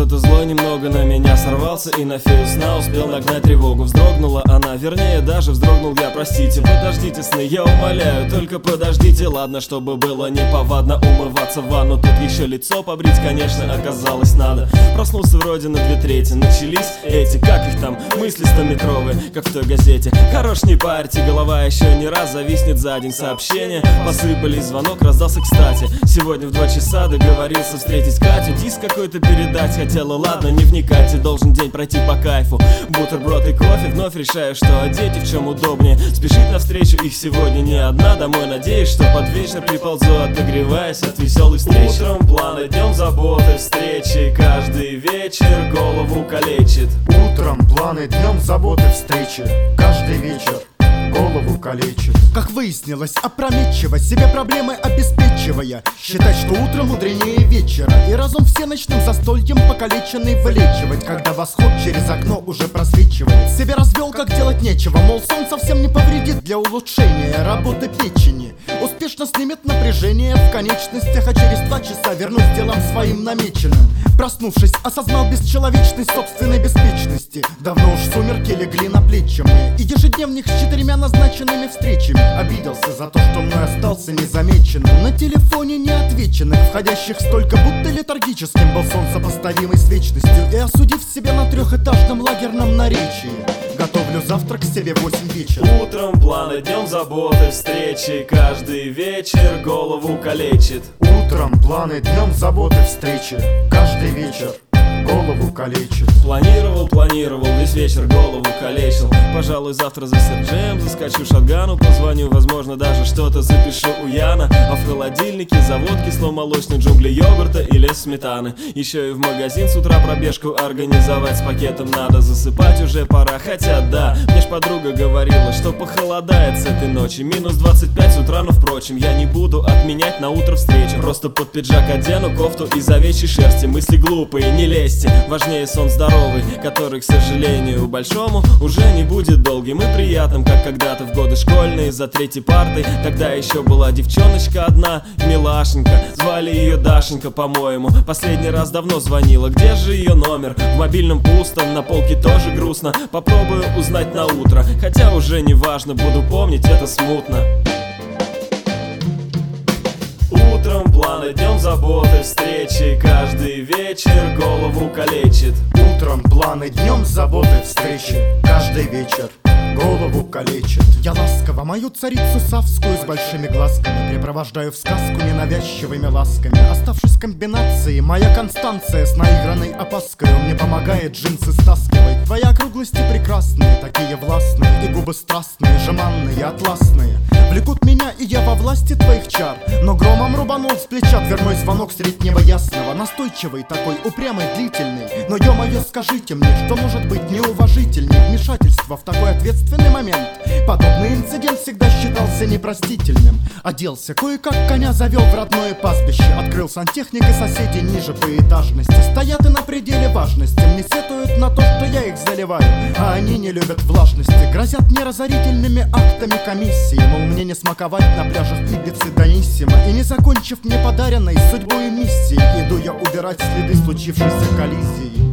Кто-то злой немного на меня сорвался И на фею сна успел нагнать тревогу. Вздрогнула она, вернее даже вздрогнул я Простите, подождите сны, я умоляю Только подождите, ладно, чтобы было неповадно Умываться в ванну, тут еще лицо побрить Конечно, оказалось надо. Проснулся вроде на две трети Начались эти, как их там, мысли стометровые Как в той газете Хорош не парьте, голова еще не раз зависнет за день Сообщения. Посыпались, звонок раздался кстати. Сегодня в два часа договорился встретить Катю. Диск какой-то передать хотела, ладно, не вникайте Должен день пройти по кайфу. Бутерброд и кофе, вновь решаю, что одеть и в чем удобнее. Спешить навстречу их сегодня не одна Домой надеюсь, что под вечер приползу Отогреваясь от веселой встречи Утром планы, днем заботы, встречи. Каждый вечер голову калечит. Утром планы, днем заботы, встречи. Каждый вечер голову калечит. Как выяснилось, опрометчиво Себе проблемы обеспечивая. Считать, что утро мудренее вечера. И разум все ночным застольем покалеченный вылечивать. Когда восход через окно уже просвечивает. Себе развел, как делать нечего. Мол, сон совсем не повредит для улучшения работы печени. Успешно снимет напряжение в конечностях А через два часа вернусь делам своим намеченным. Проснувшись, осознал бесчеловечность собственной беспечности. Давно уж сумерки легли на плечи мне И ежедневник с четырьмя назначенными встречами. Обиделся за то, что мной остался незамеченным На телефоне неотвеченных, входящих столько, будто летаргическим Был сон сопоставимый с вечностью. И осудив себя на трехэтажном лагерном наречии Готовлю завтрак себе в 8 вечера. Утром планы, днем заботы, встречи. Каждый вечер голову калечит. Утром планы, днем заботы, встречи. Каждый вечер голову калечит. Планировал, планировал, весь вечер голову калечил. Пожалуй, завтра за Серджем заскочу шатгану Позвоню, возможно, даже что-то запишу у Яна. А в холодильнике завод кисломолочный джунгли йогурта и лес сметаны. Еще и в магазин с утра пробежку организовать С пакетом надо. Засыпать уже пора Хотя да, мне ж подруга говорила, что похолодает с этой ночи. Минус 25 с утра, но впрочем, я не буду отменять на утро встречу Просто под пиджак одену кофту из овечьей шерсти. Мысли глупые, не лезьте, важнее сон здоровый Который, к сожалению, большому уже не будет долгим и приятным Как когда-то в годы школьные за третьей партой. Тогда еще была девчоночка одна, милашенька Звали ее Дашенька, по-моему. Последний раз давно звонила, где же ее номер? В мобильном пусто, на полке тоже грустно. Попробую узнать на утро Хотя уже не важно, буду помнить это смутно Планы, днем заботы, встречи. Каждый вечер голову калечит. Утром планы, днем заботы, встречи. Каждый вечер голову калечит. Я ласково мою царицу Савскую с большими глазками Препровождаю в сказку ненавязчивыми ласками. Оставшись комбинацией, моя Констанция С наигранной опаской мне помогает джинсы стаскивать. Твои округлости прекрасные, такие властные И губы страстные, жеманные, атласные Влекут меня, и я во власти твоих чар. Но громом рубанул с плеча дверной звонок среднего ясного. Настойчивый такой, упрямый, длительный. Но ё-моё, скажите мне, что может быть неуважительнее? Вмешательство в такой ответственный момент. Подобный инцидент всегда считался непростительным. Оделся кое-как, коня завел в родное пастбище. Открыл сантехник и соседи ниже по этажности Стоят и на пределе важности. Мне сетуют на то, что я их заливаю. А они не любят влажности. Грозят мне разорительными актами комиссии. Мол, мне не смаковать на пляжах Ибицы Даниссимо. И не закончив мне подаренной судьбой миссии Иду я убирать следы случившейся коллизии